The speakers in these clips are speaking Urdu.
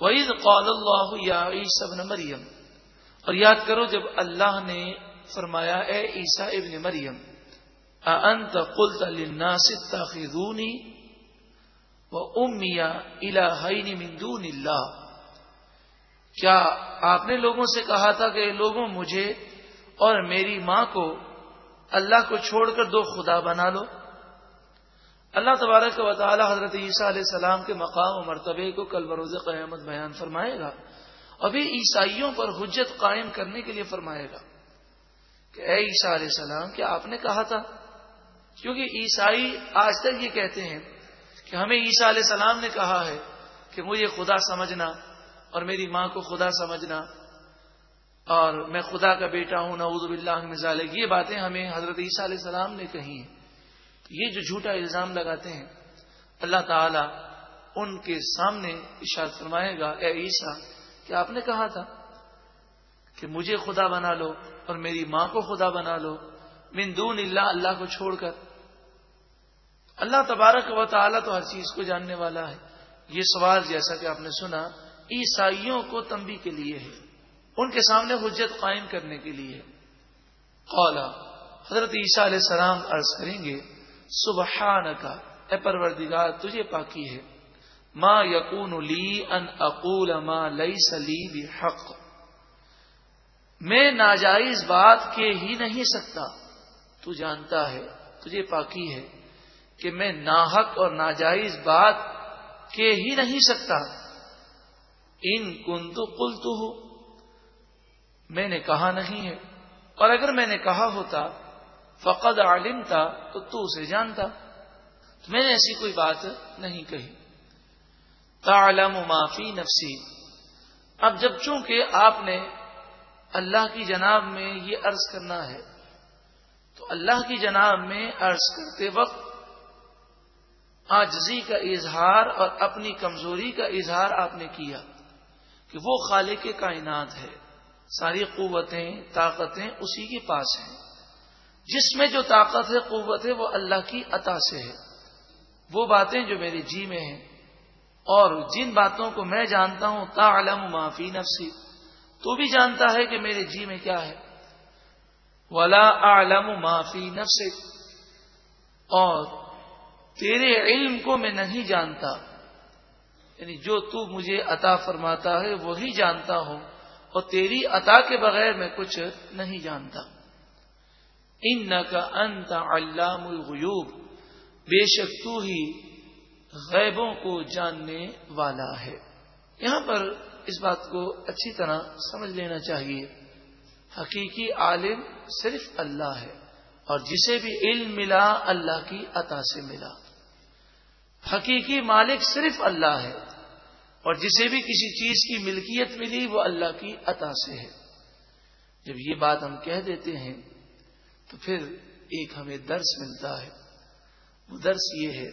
وعید قول اللہ یا عیسی ابن مریم اور یاد کرو جب اللہ نے فرمایا، اے عیسیٰ ابن مریم انت قلت للناس اتخذونی و امیا الہین من دون اللہ کیا آپ نے لوگوں سے کہا تھا کہ لوگوں، مجھے اور میری ماں کو اللہ کو چھوڑ کر دو خدا بنا لو؟ اللہ تبارک و تعالی حضرت عیسیٰ علیہ السلام کے مقام و مرتبے کو کل بروز قیامت بیان فرمائے گا ابھی عیسائیوں پر حجت قائم کرنے کے لیے فرمائے گا کہ اے عیسیٰ علیہ السلام، کیا آپ نے کہا تھا؟ کیونکہ عیسائی آج تک یہ کہتے ہیں کہ ہمیں عیسیٰ علیہ السلام نے کہا ہے کہ مجھے خدا سمجھنا اور میری ماں کو خدا سمجھنا اور میں خدا کا بیٹا ہوں، نعوذ باللہ مزال یہ باتیں ہمیں حضرت عیسیٰ علیہ السلام نے کہی ہیں۔ یہ جو جھوٹا الزام لگاتے ہیں، اللہ تعالی ان کے سامنے اشارت فرمائے گا، اے عیسیٰ، کہ آپ نے کہا تھا کہ مجھے خدا بنا لو اور میری ماں کو خدا بنا لو، من دون اللہ اللہ کو چھوڑ کر۔ اللہ تبارک و تعالیٰ تو ہر چیز کو جاننے والا ہے۔ یہ سوال جیسا کہ آپ نے سنا، عیسائیوں کو تمبی کے لیے ہے، ان کے سامنے حجت قائم کرنے کے لیے۔ قولا حضرت عیسیٰ علیہ السلام عرض کریں گے سبحان کا اے پروردگار، تجھے پاکی ہے۔ ما یقون لی ان اقول ما لئی سلی حق میں ناجائز بات کے ہی نہیں سکتا۔ تو جانتا ہے، تجھے پاکی ہے کہ میں ناحق اور ناجائز بات کے ہی نہیں سکتا۔ ان کن تو کل تو ہو میں نے کہا نہیں ہے۔ اور اگر میں نے کہا ہوتا فقد عالم تھا تو تو اسے جانتا۔ تو میں نے ایسی کوئی بات نہیں کہی۔ تعلم معافی نفسی اب جب چونکہ آپ نے اللہ کی جناب میں یہ عرض کرنا ہے، تو اللہ کی جناب میں عرض کرتے وقت آجزی کا اظہار اور اپنی کمزوری کا اظہار آپ نے کیا کہ وہ خالق کائنات ہے۔ ساری قوتیں، طاقتیں اسی کے پاس ہیں۔ جس میں جو طاقت ہے، قوت ہے، وہ اللہ کی عطا سے ہے۔ وہ باتیں جو میرے جی میں ہیں۔ اور جن باتوں کو میں جانتا ہوں تا علم معافی نفسی۔ تو بھی جانتا ہے کہ میرے جی میں کیا ہے۔ ولا عالم معافی نفس اور تیرے علم کو میں نہیں جانتا۔ یعنی جو تو مجھے عطا فرماتا ہے، وہی جانتا ہوں۔ اور تیری عطا کے بغیر میں کچھ نہیں جانتا۔ ان کا انت علام الغیوب، بے شک تو ہی غیبوں کو جاننے والا ہے۔ یہاں پر اس بات کو اچھی طرح سمجھ لینا چاہیے۔ حقیقی عالم صرف اللہ ہے، اور جسے بھی علم ملا، اللہ کی عطا سے ملا۔ حقیقی مالک صرف اللہ ہے، اور جسے بھی کسی چیز کی ملکیت ملی، وہ اللہ کی عطا سے ہے۔ جب یہ بات ہم کہہ دیتے ہیں تو پھر ایک ہمیں درس ملتا ہے۔ وہ درس یہ ہے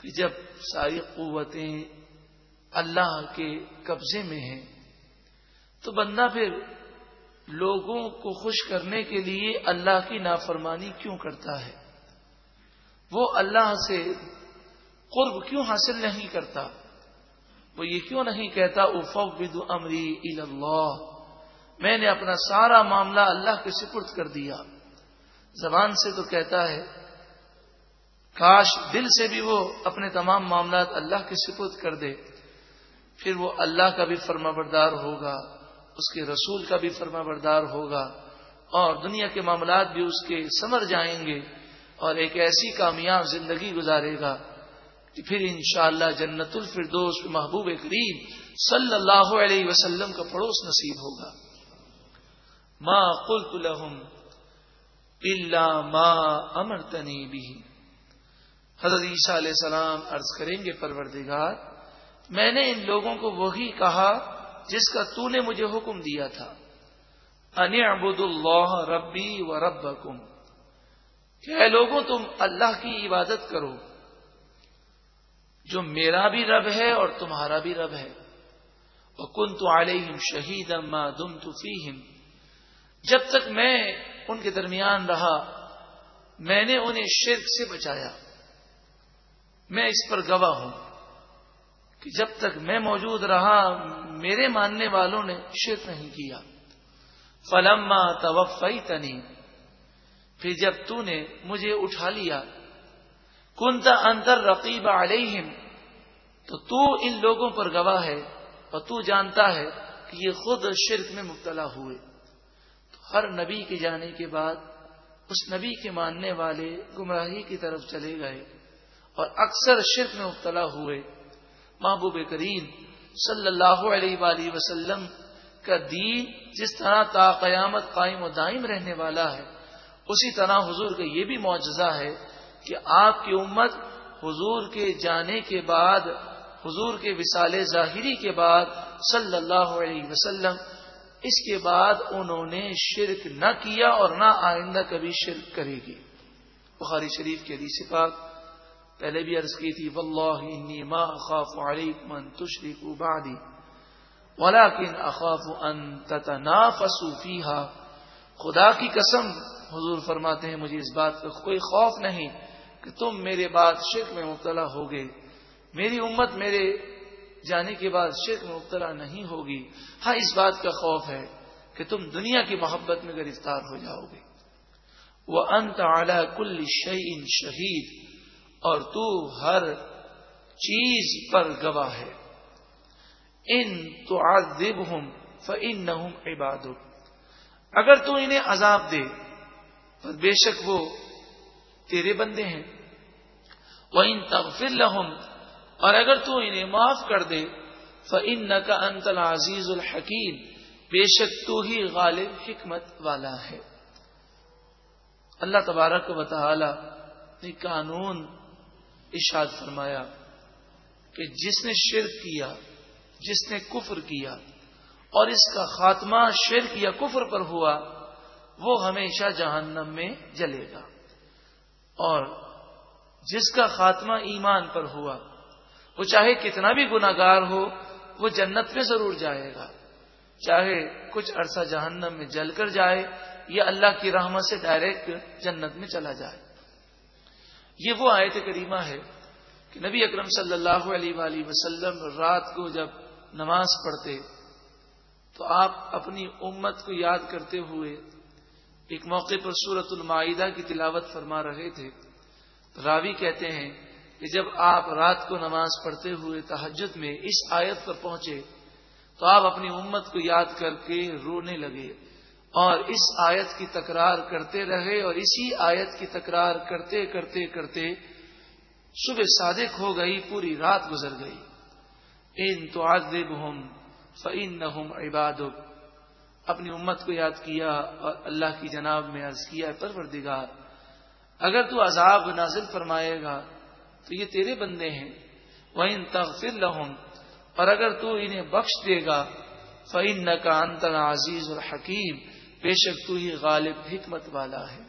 کہ جب ساری قوتیں اللہ کے قبضے میں ہیں، تو بندہ پھر لوگوں کو خوش کرنے کے لیے اللہ کی نافرمانی کیوں کرتا ہے؟ وہ اللہ سے قرب کیوں حاصل نہیں کرتا؟ وہ یہ کیوں نہیں کہتا افوض امری اللہ میں نے اپنا سارا معاملہ اللہ کے سپرد کر دیا۔ زبان سے تو کہتا ہے، کاش دل سے بھی وہ اپنے تمام معاملات اللہ کے سپرد کر دے، پھر وہ اللہ کا بھی فرما بردار ہوگا، اس کے رسول کا بھی فرما بردار ہوگا، اور دنیا کے معاملات بھی اس کے سمر جائیں گے، اور ایک ایسی کامیاب زندگی گزارے گا۔ کہ پھر انشاءاللہ جنت الفردوس محبوب کریم صلی اللہ علیہ وسلم کا پڑوس نصیب ہوگا۔ ما قلت لهم الا ما امرتنی بھی حضرت عیسیٰ علیہ السلام عرض کریں گے، پروردگار، میں نے ان لوگوں کو وہی کہا جس کا تو نے مجھے حکم دیا تھا۔ ان ابود اللہ ربی و رب کہ لوگوں، تم اللہ کی عبادت کرو۔ جو میرا بھی رب ہے اور تمہارا بھی رب ہے۔ کن تو علیہم شہید اما دم تو جب تک میں ان کے درمیان رہا۔ میں نے انہیں شرک سے بچایا۔ میں اس پر گواہ ہوں کہ جب تک میں موجود رہا، میرے ماننے والوں نے شرک نہیں کیا۔ فلما توفی تنی پھر جب تو نے مجھے اٹھا لیا۔ کنتا انتر رقیب علیہم تو تو ان لوگوں پر گواہ ہے اور تو جانتا ہے کہ یہ خود شرک میں مبتلا ہوئے۔ ہر نبی کے جانے کے بعد اس نبی کے ماننے والے گمراہی کی طرف چلے گئے اور اکثر شرک میں مبتلا ہوئے۔ محبوب کریم صلی اللہ علیہ وآلہ وسلم کا دین جس طرح تا قیامت قائم و دائم رہنے والا ہے، اسی طرح حضور کا یہ بھی معجزہ ہے کہ آپ کی امت حضور کے جانے کے بعد، حضور کے وسال ظاہری کے بعد صلی اللہ علیہ وسلم اس کے بعد انہوں نے شرک نہ کیا اور نہ آئندہ کبھی شرک کرے گی۔ بخاری شریف کے حدیث پاک پہلے بھی عرض کی تھی، واللہ انی ما اخاف علیکم ان تشرکوا بعدی ولكن اخاف ان تتنافسوا فيها خدا کی قسم، حضور فرماتے ہیں، مجھے اس بات کا کوئی خوف نہیں کہ تم میرے بعد شرک میں مبتلا ہوگے۔ میری امت میرے جانے کے بعد شرک میں مبتلا نہیں ہوگی۔ ہاں اس بات کا خوف ہے کہ تم دنیا کی محبت میں گرفتار ہو جاؤ گے۔ وہ انت اعلی کل شعین شہید اور تو ہر چیز پر گواہ ہے۔ ان تو آدب ہوں فن نہ عباد اگر تو انہیں عذاب دے پر بے شک وہ تیرے بندے ہیں۔ وہ ان تغفر لہم اور اگر تو انہیں معاف کر دے فن کا انتل عزیز الحکیم بے شک تو ہی غالب حکمت والا ہے۔ اللہ تبارک و تعالی نے قانون اشاد فرمایا کہ جس نے شرک کیا، جس نے کفر کیا، اور اس کا خاتمہ شرک یا کفر پر ہوا، وہ ہمیشہ جہنم میں جلے گا۔ اور جس کا خاتمہ ایمان پر ہوا وہ چاہے کتنا بھی گناگار ہو، وہ جنت میں ضرور جائے گا۔ چاہے کچھ عرصہ جہنم میں جل کر جائے یا اللہ کی رحمت سے ڈائریکٹ جنت میں چلا جائے۔ یہ وہ آیت کریمہ ہے کہ نبی اکرم صلی اللہ علیہ وآلہ وسلم رات کو جب نماز پڑھتے، تو آپ اپنی امت کو یاد کرتے ہوئے ایک موقع پر سورت المائدہ کی تلاوت فرما رہے تھے۔ راوی کہتے ہیں کہ جب آپ رات کو نماز پڑھتے ہوئے تحجد میں اس آیت پر پہنچے تو آپ اپنی امت کو یاد کر کے رونے لگے اور اس آیت کی تکرار کرتے رہے اور اسی آیت کی تکرار کرتے کرتے کرتے صبح صادق ہو گئی، پوری رات گزر گئی۔ ان تو آدب ہوں فعین نہ اپنی امت کو یاد کیا اور اللہ کی جناب میں عرض کیا، پروردگار، اگر تو عذاب نازل فرمائے گا تو یہ تیرے بندے ہیں۔ وہ ان تغفر لہم اور اگر تو انہیں بخش دے گا فعین کا انتر عزیز اور حکیم بے شک تو ہی غالب حکمت والا ہے۔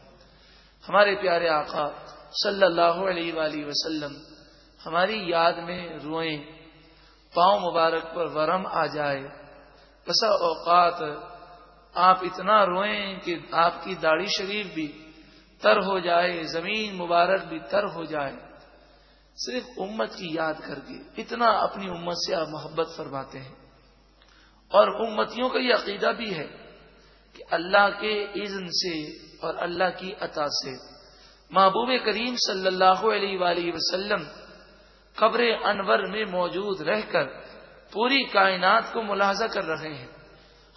ہمارے پیارے آقا صلی اللہ علیہ وآلہ وسلم، ہماری یاد میں روئیں، پاؤں مبارک پر ورم آ جائے۔ بسا اوقات آپ اتنا روئیں کہ آپ کی داڑھی شریف بھی تر ہو جائے، زمین مبارک بھی تر ہو جائے۔ صرف امت کی یاد کر کے اتنا اپنی امت سے آپ محبت فرماتے ہیں۔ اور امتیوں کا یہ عقیدہ بھی ہے کہ اللہ کے عزن سے اور اللہ کی عطا سے محبوب کریم صلی اللہ علیہ وآلہ وسلم قبر انور میں موجود رہ کر پوری کائنات کو ملاحظہ کر رہے ہیں۔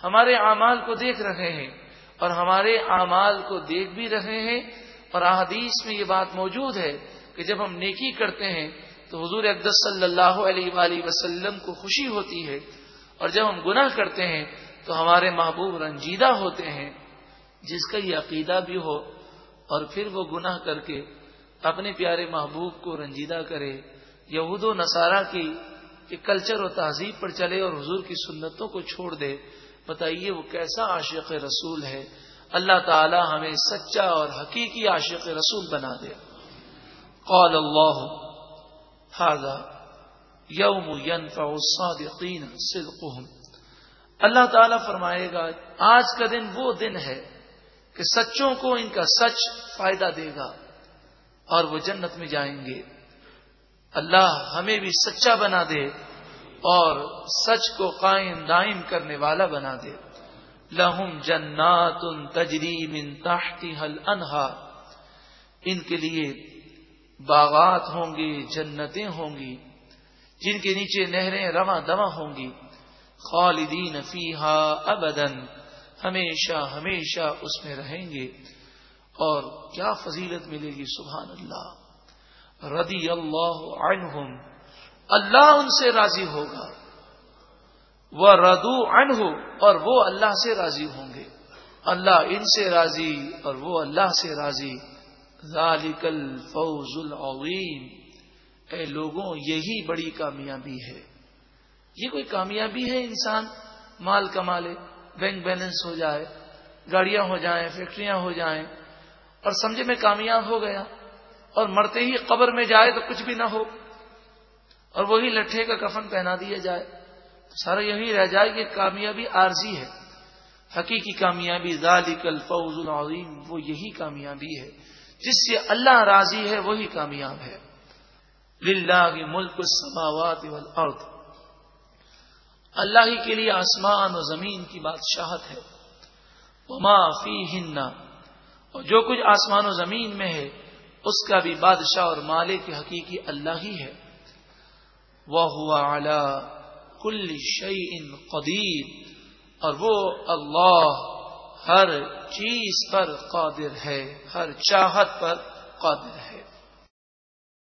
ہمارے اعمال کو دیکھ رہے ہیں اور ہمارے اعمال کو دیکھ بھی رہے ہیں اور احادیث میں یہ بات موجود ہے کہ جب ہم نیکی کرتے ہیں تو حضور اقدس صلی اللہ علیہ وآلہ وسلم کو خوشی ہوتی ہے اور جب ہم گناہ کرتے ہیں تو ہمارے محبوب رنجیدہ ہوتے ہیں، جس کا یہ عقیدہ بھی ہو اور پھر وہ گناہ کر کے اپنے پیارے محبوب کو رنجیدہ کرے۔ یہود و نصارہ کی کہ کلچر و تہذیب پر چلے اور حضور کی سنتوں کو چھوڑ دے۔ بتائیے وہ کیسا عاشق رسول ہے۔ اللہ تعالی ہمیں سچا اور حقیقی عاشق رسول بنا دے۔ قال اللہ هذا یوم ينفع الصادقین صدقهم. اللہ تعالیٰ فرمائے گا، آج کا دن وہ دن ہے کہ سچوں کو ان کا سچ فائدہ دے گا اور وہ جنت میں جائیں گے۔ اللہ ہمیں بھی سچا بنا دے اور سچ کو قائم دائم کرنے والا بنا دے۔ لہم جنات تجریب ان تحتی حل ان کے لیے باغات ہوں گی، جنتیں ہوں گی، جن کے نیچے نہریں رواں دواں ہوں گی۔ خالدین فیحا ابدن ہمیشہ ہمیشہ اس میں رہیں گے۔ اور کیا فضیلت ملے گی، سبحان اللہ۔ رضی اللہ عنہم، اللہ ان سے راضی ہوگا۔ وہ ردو ان ہو اور وہ اللہ سے راضی ہوں گے۔ اللہ ان سے راضی اور وہ اللہ سے راضی۔ ذالک الفوز العظیم۔ اے لوگوں، یہی بڑی کامیابی ہے۔ یہ کوئی کامیابی ہے انسان؟ مال کما لے بینک بیلنس ہو جائے، گاڑیاں ہو جائیں، فیکٹریاں ہو جائیں، اور سمجھے میں کامیاب ہو گیا، اور مرتے ہی قبر میں جائے تو کچھ بھی نہ ہو، اور وہی لٹھے کا کفن پہنا دیا جائے۔ سارا یہی رہ جائے کہ کامیابی عارضی ہے۔ حقیقی کامیابی ذالک الفوز العظیم، وہ یہی کامیابی ہے۔ جس سے اللہ راضی ہے وہی کامیاب ہے۔ للہ ملک السماوات والارض۔ اللہ ہی کے لیے آسمان و زمین کی بادشاہت ہے۔ وما فی اور جو کچھ آسمان و زمین میں ہے، اس کا بھی بادشاہ اور مالک حقیقی اللہ ہی ہے۔ وہ ہوا اعلی کل شعی ان قدیر۔ اور وہ اللہ ہر چیز پر قادر ہے ہر چاہت پر قادر ہے۔